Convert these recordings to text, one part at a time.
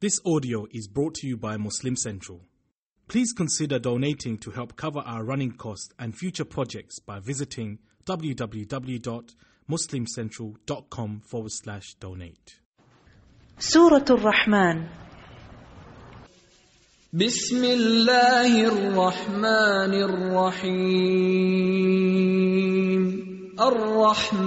This audio is brought to you by Muslim Central. Please consider donating to help cover our running costs and future projects by visiting www.muslimcentral.com forward slash donate. Surah Ar-Rahman بسم الله الرحمن الرحيم الرحمن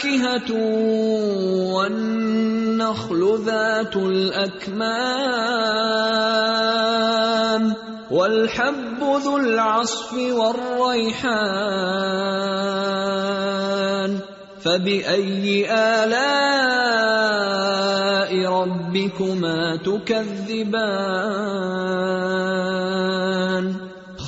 فاكهة والنخل ذات الأكمام والحب ذو العصف والريحان فبأي آلاء ربكما تكذبان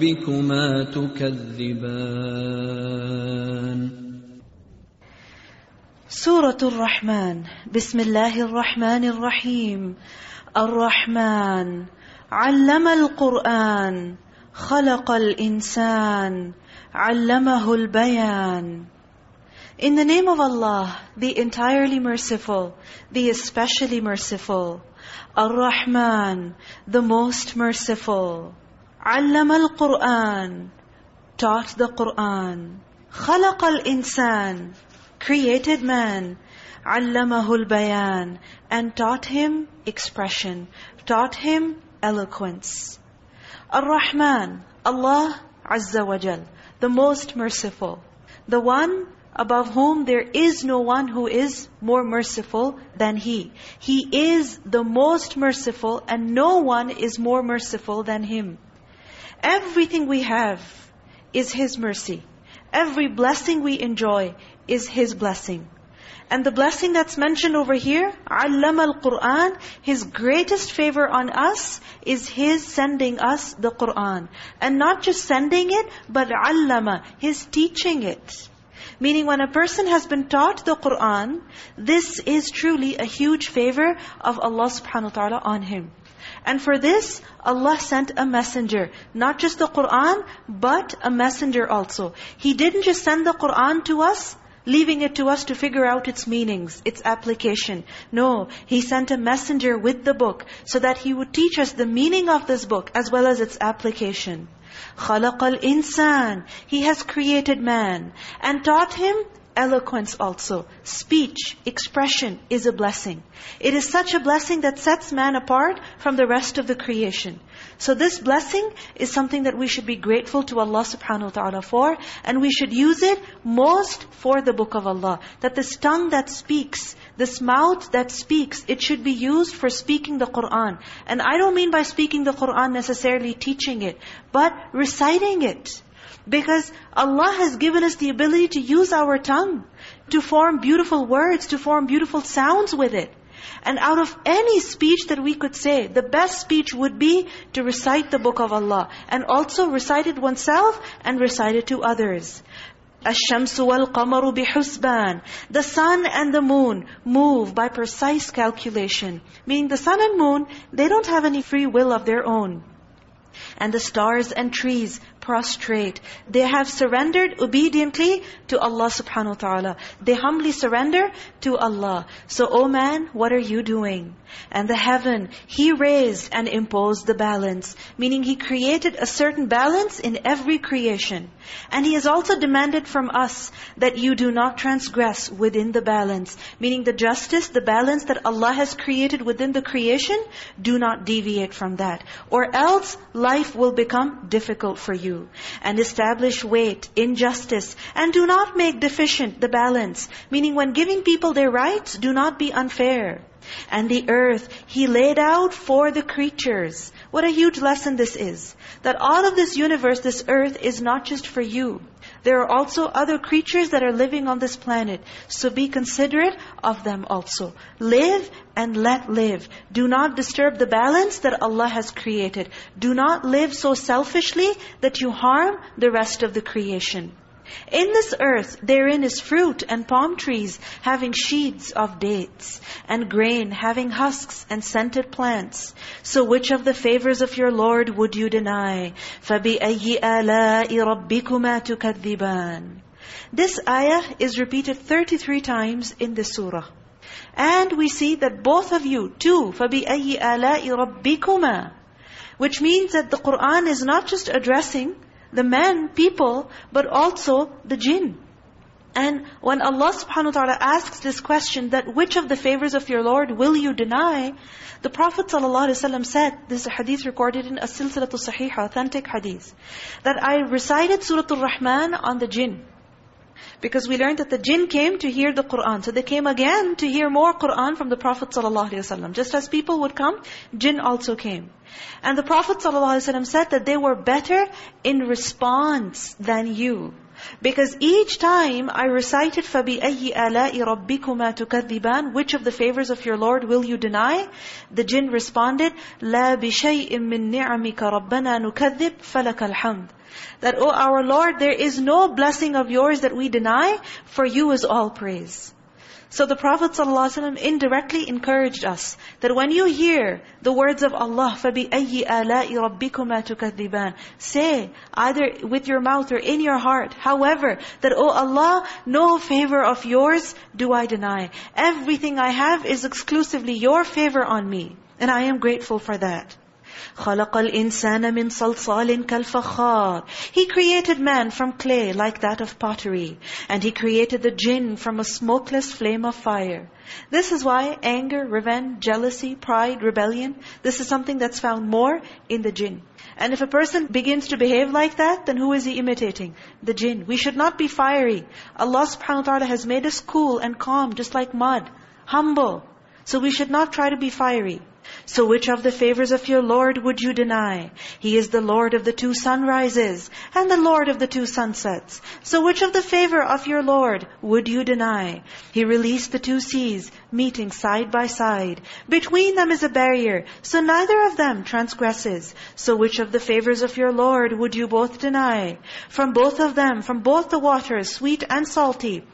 ربكما تكذبان سورة الرحمن بسم الله الرحمن الرحيم الرحمن علم القرآن خلق الإنسان علمه البيان In the name of Allah, the entirely merciful, the especially merciful, Ar-Rahman, the most merciful. علم القرآن, taught the Qur'an. خلق الإنسان, created man. علمه البيان, and taught him expression, taught him eloquence. Ar-Rahman, Allah Azza wa Jal, the most merciful. The one above whom there is no one who is more merciful than He. He is the most merciful and no one is more merciful than Him. Everything we have is His mercy. Every blessing we enjoy is His blessing. And the blessing that's mentioned over here, علم القرآن, His greatest favor on us is His sending us the Qur'an. And not just sending it, but علم, His teaching it. Meaning when a person has been taught the Qur'an, this is truly a huge favor of Allah subhanahu wa ta'ala on him. And for this, Allah sent a messenger. Not just the Qur'an, but a messenger also. He didn't just send the Qur'an to us, leaving it to us to figure out its meanings, its application. No, He sent a messenger with the book so that He would teach us the meaning of this book as well as its application. خَلَقَ الْإِنسَانِ He has created man and taught him eloquence also. Speech, expression is a blessing. It is such a blessing that sets man apart from the rest of the creation. So this blessing is something that we should be grateful to Allah subhanahu wa ta'ala for. And we should use it most for the book of Allah. That this tongue that speaks, this mouth that speaks, it should be used for speaking the Qur'an. And I don't mean by speaking the Qur'an necessarily teaching it, but reciting it. Because Allah has given us the ability to use our tongue, to form beautiful words, to form beautiful sounds with it. And out of any speech that we could say, the best speech would be to recite the book of Allah. And also recite it oneself and recite it to others. الشَّمْسُ وَالْقَمَرُ بِحُسْبَانٍ The sun and the moon move by precise calculation. Meaning the sun and moon, they don't have any free will of their own. And the stars and trees prostrate. They have surrendered obediently to Allah subhanahu wa ta'ala. They humbly surrender to Allah. So, O man, what are you doing? And the heaven, He raised and imposed the balance. Meaning He created a certain balance in every creation. And He has also demanded from us that you do not transgress within the balance. Meaning the justice, the balance that Allah has created within the creation, do not deviate from that. Or else, life will become difficult for you and establish weight, injustice, and do not make deficient the balance. Meaning when giving people their rights, do not be unfair. And the earth, He laid out for the creatures. What a huge lesson this is. That all of this universe, this earth, is not just for you. There are also other creatures that are living on this planet. So be considerate of them also. Live and let live. Do not disturb the balance that Allah has created. Do not live so selfishly that you harm the rest of the creation. In this earth, therein is fruit and palm trees having sheaths of dates, and grain having husks and scented plants. So which of the favors of your Lord would you deny? فَبِأَيِّ آلَاءِ رَبِّكُمَا تُكَذِّبَانِ This ayah is repeated 33 times in this surah. And we see that both of you, too, فَبِأَيِّ آلَاءِ رَبِّكُمَا Which means that the Qur'an is not just addressing the men, people, but also the jinn. And when Allah subhanahu wa ta'ala asks this question, that which of the favors of your Lord will you deny? The Prophet ﷺ said, this is a hadith recorded in As-Silsilatul Sahih, authentic hadith, that I recited Surah Al-Rahman on the jinn. Because we learned that the jinn came to hear the Qur'an. So they came again to hear more Qur'an from the Prophet ﷺ. Just as people would come, jinn also came. And the Prophet ﷺ said that they were better in response than you. Because each time I recited فَبِأَيِّ آلَاءِ رَبِّكُمَا تُكَذِّبَانِ Which of the favors of your Lord will you deny? The jinn responded, لَا بِشَيْءٍ مِّن نِعَمِكَ رَبَّنَا نُكَذِّبْ فَلَكَ الْحَمْدِ That, O our Lord, there is no blessing of yours that we deny, for you is all praise. So the Prophet ﷺ indirectly encouraged us that when you hear the words of Allah, فَبِأَيِّ آلَاءِ رَبِّكُمَا تُكَذِّبَانِ Say, either with your mouth or in your heart, however, that, Oh Allah, no favor of yours do I deny. Everything I have is exclusively your favor on me. And I am grateful for that. خَلَقَ الْإِنسَانَ مِنْ صَلْصَالٍ كَالْفَخَّارِ He created man from clay like that of pottery. And He created the jinn from a smokeless flame of fire. This is why anger, revenge, jealousy, pride, rebellion, this is something that's found more in the jinn. And if a person begins to behave like that, then who is he imitating? The jinn. We should not be fiery. Allah subhanahu wa ta'ala has made us cool and calm, just like mud. Humble. So we should not try to be fiery. So which of the favors of your Lord would you deny? He is the Lord of the two sunrises and the Lord of the two sunsets. So which of the favor of your Lord would you deny? He released the two seas, meeting side by side. Between them is a barrier, so neither of them transgresses. So which of the favors of your Lord would you both deny? From both of them, from both the waters, sweet and salty,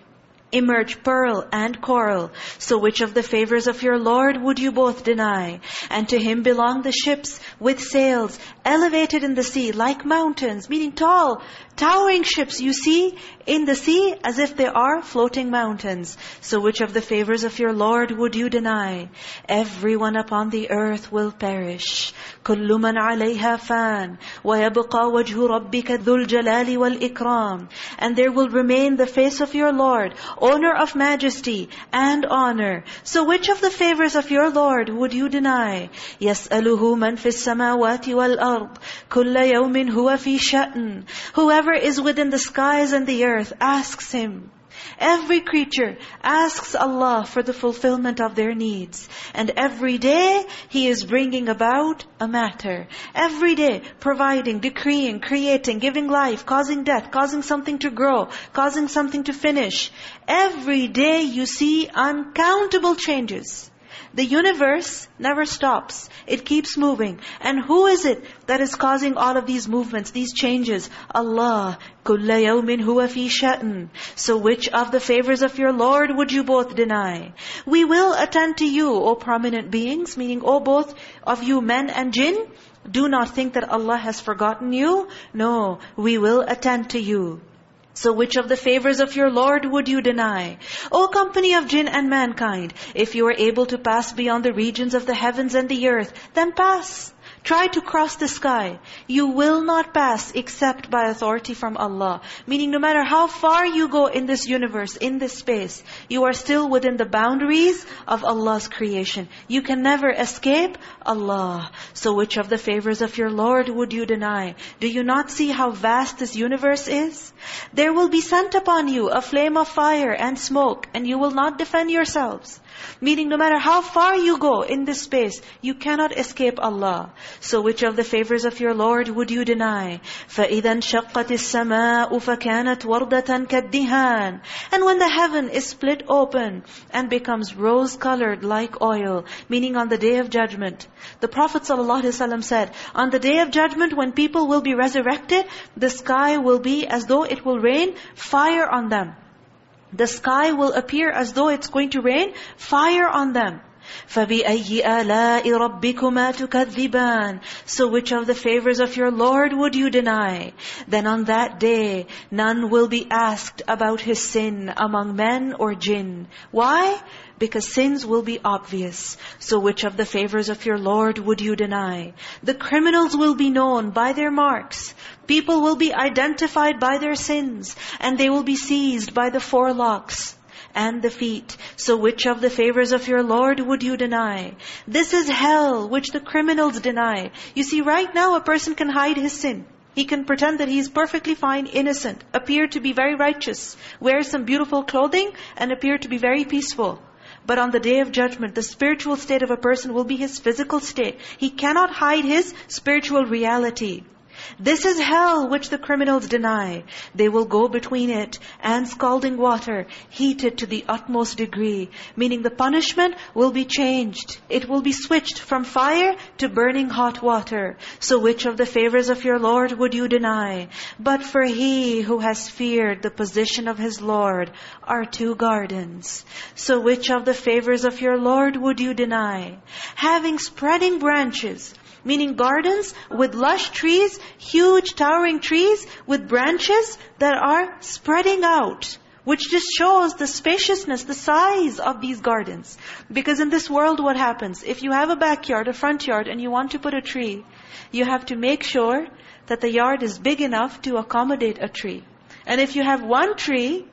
emerge pearl and coral. So which of the favors of your Lord would you both deny? And to Him belong the ships with sails, elevated in the sea like mountains, meaning tall, towering ships you see in the sea as if they are floating mountains. So which of the favors of your Lord would you deny? Everyone upon the earth will perish. كُلُّ مَنْ عَلَيْهَا فَانٍ وَيَبْقَى وَجْهُ رَبِّكَ ذُو الْجَلَالِ وَالْإِكْرَامِ And there will remain the face of your Lord, owner of majesty and honor. So which of the favors of your Lord would you deny? يَسْأَلُهُ مَنْ فِي السَّمَاوَاتِ وَالْأَرْضِ كُلَّ يَوْمٍ هُوَ فِي شَأْنٍ Whoever is within the skies and the earth asks Him. Every creature asks Allah for the fulfillment of their needs. And every day, He is bringing about a matter. Every day, providing, decreeing, creating, giving life, causing death, causing something to grow, causing something to finish. Every day you see uncountable changes. The universe never stops. It keeps moving. And who is it that is causing all of these movements, these changes? Allah. كُلَّ يَوْمٍ هُوَ فِي شَأْنٍ So which of the favors of your Lord would you both deny? We will attend to you, O prominent beings, meaning, O both of you men and jinn, Do not think that Allah has forgotten you. No, we will attend to you. So which of the favors of your Lord would you deny? O company of jinn and mankind, if you are able to pass beyond the regions of the heavens and the earth, then pass. Try to cross the sky. You will not pass except by authority from Allah. Meaning no matter how far you go in this universe, in this space, you are still within the boundaries of Allah's creation. You can never escape Allah. So which of the favors of your Lord would you deny? Do you not see how vast this universe is? There will be sent upon you a flame of fire and smoke, and you will not defend yourselves. Meaning no matter how far you go in this space, you cannot escape Allah. So which of the favors of your Lord would you deny? فَإِذَا انشَقَّتِ السَّمَاءُ فَكَانَتْ وَرْدَةً كَالدِّهَانِ And when the heaven is split open and becomes rose-colored like oil, meaning on the Day of Judgment. The Prophet ﷺ said, on the Day of Judgment when people will be resurrected, the sky will be as though it will rain fire on them. The sky will appear as though it's going to rain fire on them. فَبِأَيِّ آلَاءِ رَبِّكُمَا تُكَذِّبَانِ So which of the favors of your Lord would you deny? Then on that day, none will be asked about his sin among men or jinn. Why? Because sins will be obvious. So which of the favors of your Lord would you deny? The criminals will be known by their marks. People will be identified by their sins. And they will be seized by the forelocks and the feet. So which of the favors of your Lord would you deny? This is hell, which the criminals deny. You see, right now a person can hide his sin. He can pretend that he is perfectly fine, innocent, appear to be very righteous, wear some beautiful clothing, and appear to be very peaceful. But on the day of judgment, the spiritual state of a person will be his physical state. He cannot hide his spiritual reality. This is hell which the criminals deny. They will go between it and scalding water, heated to the utmost degree. Meaning the punishment will be changed. It will be switched from fire to burning hot water. So which of the favors of your Lord would you deny? But for he who has feared the position of his Lord are two gardens. So which of the favors of your Lord would you deny? Having spreading branches, Meaning gardens with lush trees, huge towering trees with branches that are spreading out. Which just shows the spaciousness, the size of these gardens. Because in this world what happens? If you have a backyard, a front yard, and you want to put a tree, you have to make sure that the yard is big enough to accommodate a tree. And if you have one tree,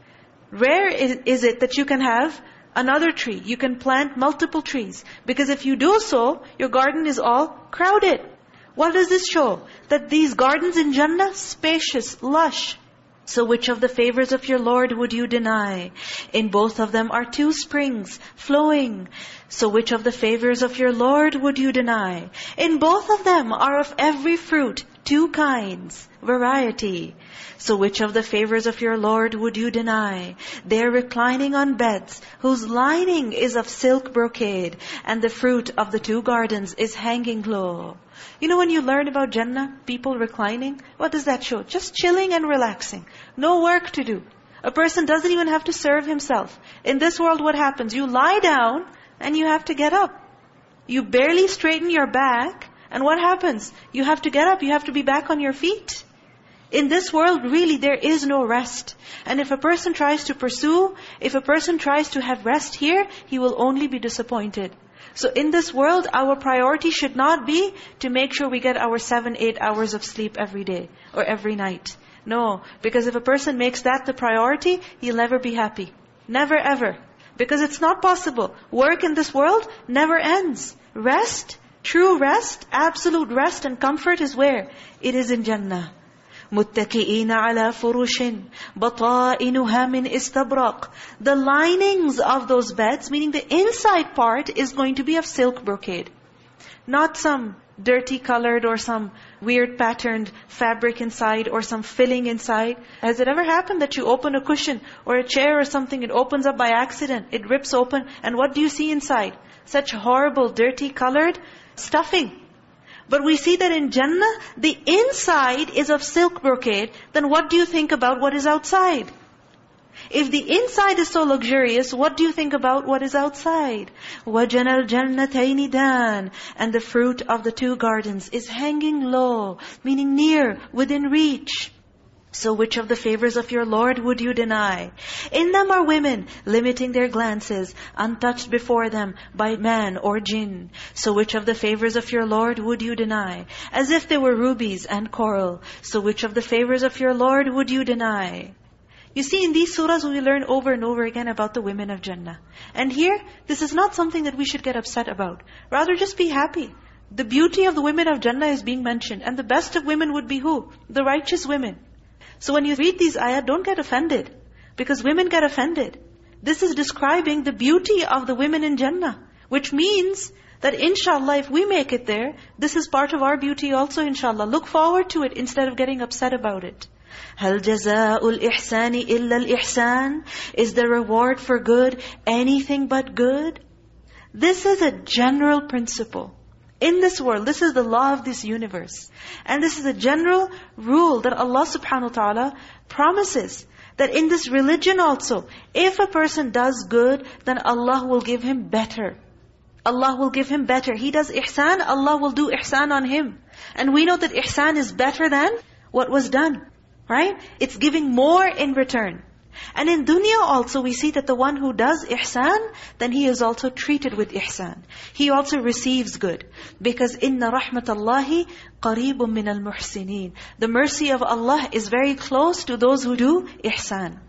rare is it that you can have another tree. You can plant multiple trees. Because if you do so, your garden is all crowded. What does this show? That these gardens in Jannah, spacious, lush. So which of the favors of your Lord would you deny? In both of them are two springs flowing. So which of the favors of your Lord would you deny? In both of them are of every fruit, two kinds, variety. So which of the favors of your Lord would you deny? They are reclining on beds whose lining is of silk brocade and the fruit of the two gardens is hanging low. You know when you learn about Jannah, people reclining, what does that show? Just chilling and relaxing. No work to do. A person doesn't even have to serve himself. In this world what happens? You lie down and you have to get up. You barely straighten your back and what happens? You have to get up, you have to be back on your feet. In this world, really, there is no rest. And if a person tries to pursue, if a person tries to have rest here, he will only be disappointed. So in this world, our priority should not be to make sure we get our seven, eight hours of sleep every day or every night. No, because if a person makes that the priority, he'll never be happy. Never ever. Because it's not possible. Work in this world never ends. Rest, true rest, absolute rest and comfort is where? It is in Jannah. متكئين على فرش بطائنها من استبرق The linings of those beds, meaning the inside part is going to be of silk brocade. Not some dirty colored or some weird patterned fabric inside or some filling inside. Has it ever happened that you open a cushion or a chair or something, it opens up by accident, it rips open, and what do you see inside? Such horrible, dirty colored stuffing. But we see that in Jannah, the inside is of silk brocade. Then what do you think about what is outside? If the inside is so luxurious, what do you think about what is outside? وَجَنَى الْجَنَّتَيْنِ دَانٍ And the fruit of the two gardens is hanging low, meaning near, within reach. So which of the favors of your Lord would you deny? In them are women, limiting their glances, untouched before them by man or jinn. So which of the favors of your Lord would you deny? As if they were rubies and coral. So which of the favors of your Lord would you deny? You see, in these surahs, we learn over and over again about the women of Jannah. And here, this is not something that we should get upset about. Rather, just be happy. The beauty of the women of Jannah is being mentioned. And the best of women would be who? The righteous women. So when you read these ayat, don't get offended. Because women get offended. This is describing the beauty of the women in Jannah. Which means that inshallah, if we make it there, this is part of our beauty also inshallah. Look forward to it instead of getting upset about it. هَلْ جَزَاءُ الْإِحْسَانِ إِلَّا الْإِحْسَانِ Is the reward for good anything but good? This is a general principle. In this world, this is the law of this universe. And this is a general rule that Allah subhanahu wa ta'ala promises. That in this religion also, if a person does good, then Allah will give him better. Allah will give him better. He does ihsan, Allah will do ihsan on him. And we know that ihsan is better than what was done. Right? It's giving more in return. And in dunya also we see that the one who does ihsan, then he is also treated with ihsan. He also receives good. Because inna rahmatallahi qareebun min al-muhsinin. The mercy of Allah is very close to those who do ihsan.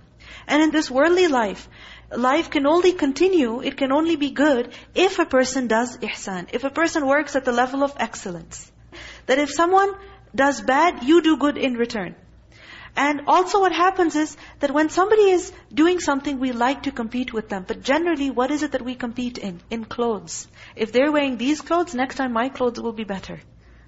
And in this worldly life, life can only continue, it can only be good if a person does ihsan. If a person works at the level of excellence. That if someone does bad, you do good in return. And also what happens is that when somebody is doing something, we like to compete with them. But generally, what is it that we compete in? In clothes. If they're wearing these clothes, next time my clothes will be better.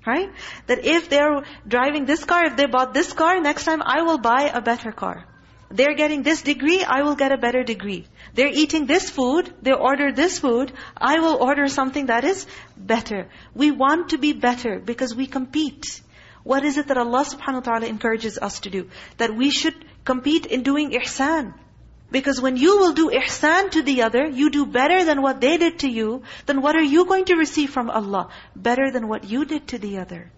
Right? That if they're driving this car, if they bought this car, next time I will buy a better car. They're getting this degree, I will get a better degree. They're eating this food, they order this food, I will order something that is better. We want to be better because we compete. What is it that Allah subhanahu wa ta'ala encourages us to do? That we should compete in doing ihsan. Because when you will do ihsan to the other, you do better than what they did to you, then what are you going to receive from Allah? Better than what you did to the other.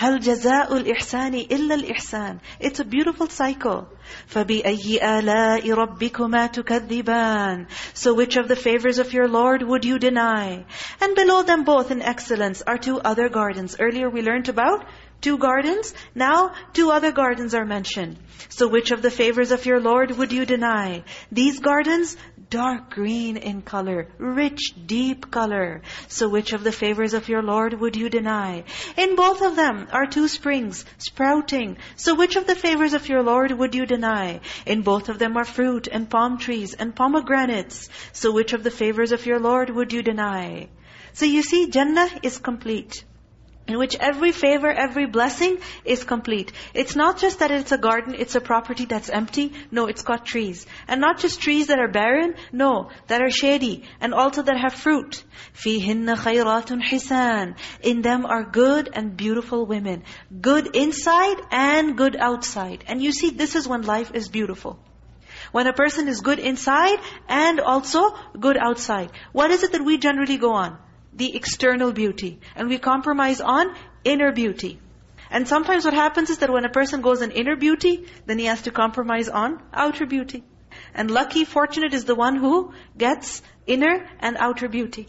هَلْ جَزَاءُ الْإِحْسَانِ إِلَّا الْإِحْسَانِ It's a beautiful cycle. فَبِأَيِّ آلَاءِ رَبِّكُمَا تُكَذِّبَانِ So which of the favors of your Lord would you deny? And below them both in excellence are two other gardens. Earlier we learned about Two gardens, now two other gardens are mentioned. So which of the favors of your Lord would you deny? These gardens, dark green in color, rich, deep color. So which of the favors of your Lord would you deny? In both of them are two springs, sprouting. So which of the favors of your Lord would you deny? In both of them are fruit and palm trees and pomegranates. So which of the favors of your Lord would you deny? So you see, Jannah is complete in which every favor, every blessing is complete. It's not just that it's a garden, it's a property that's empty. No, it's got trees. And not just trees that are barren, no, that are shady, and also that have fruit. فِيهِنَّ خَيْرَاتٌ حِسَانٌ In them are good and beautiful women. Good inside and good outside. And you see, this is when life is beautiful. When a person is good inside and also good outside. What is it that we generally go on? The external beauty. And we compromise on inner beauty. And sometimes what happens is that when a person goes in inner beauty, then he has to compromise on outer beauty. And lucky, fortunate is the one who gets inner and outer beauty.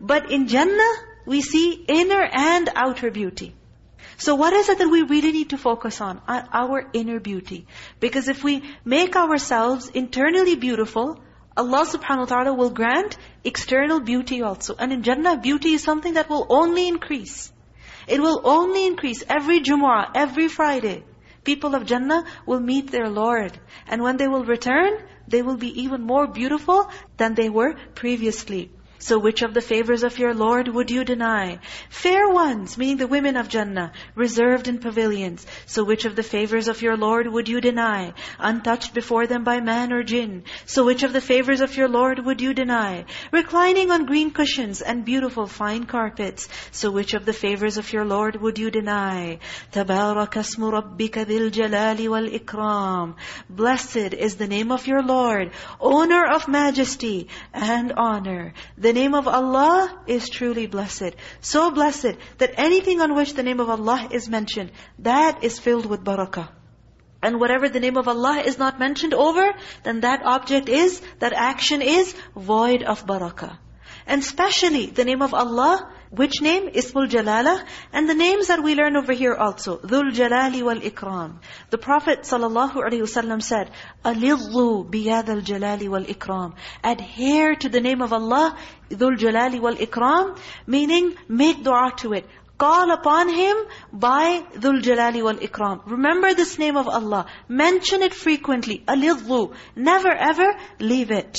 But in Jannah, we see inner and outer beauty. So what is it that we really need to focus on? Our inner beauty. Because if we make ourselves internally beautiful, Allah subhanahu wa ta'ala will grant external beauty also. And in Jannah, beauty is something that will only increase. It will only increase every Jumu'ah, every Friday. People of Jannah will meet their Lord. And when they will return, they will be even more beautiful than they were previously. So which of the favors of your Lord would you deny? Fair ones, meaning the women of Jannah, reserved in pavilions. So which of the favors of your Lord would you deny? Untouched before them by man or jinn. So which of the favors of your Lord would you deny? Reclining on green cushions and beautiful fine carpets. So which of the favors of your Lord would you deny? تَبَارَكَ اسْمُ رَبِّكَ ذِي الْجَلَالِ وَالْإِكْرَامِ Blessed is the name of your Lord, owner of majesty and honor. The name of Allah is truly blessed. So blessed that anything on which the name of Allah is mentioned, that is filled with barakah. And whatever the name of Allah is not mentioned over, then that object is, that action is void of barakah. And especially the name of Allah, which name? Ismul Jalala. And the names that we learn over here also. Dhul Jalali wal Ikram. The Prophet ﷺ said, al Jalali wal Ikram. Adhere to the name of Allah, Dhul Jalali wal Ikram. Meaning, make dua to it. Call upon Him by Dhul Jalali wal Ikram. Remember this name of Allah. Mention it frequently. Alidhu. Never ever leave it.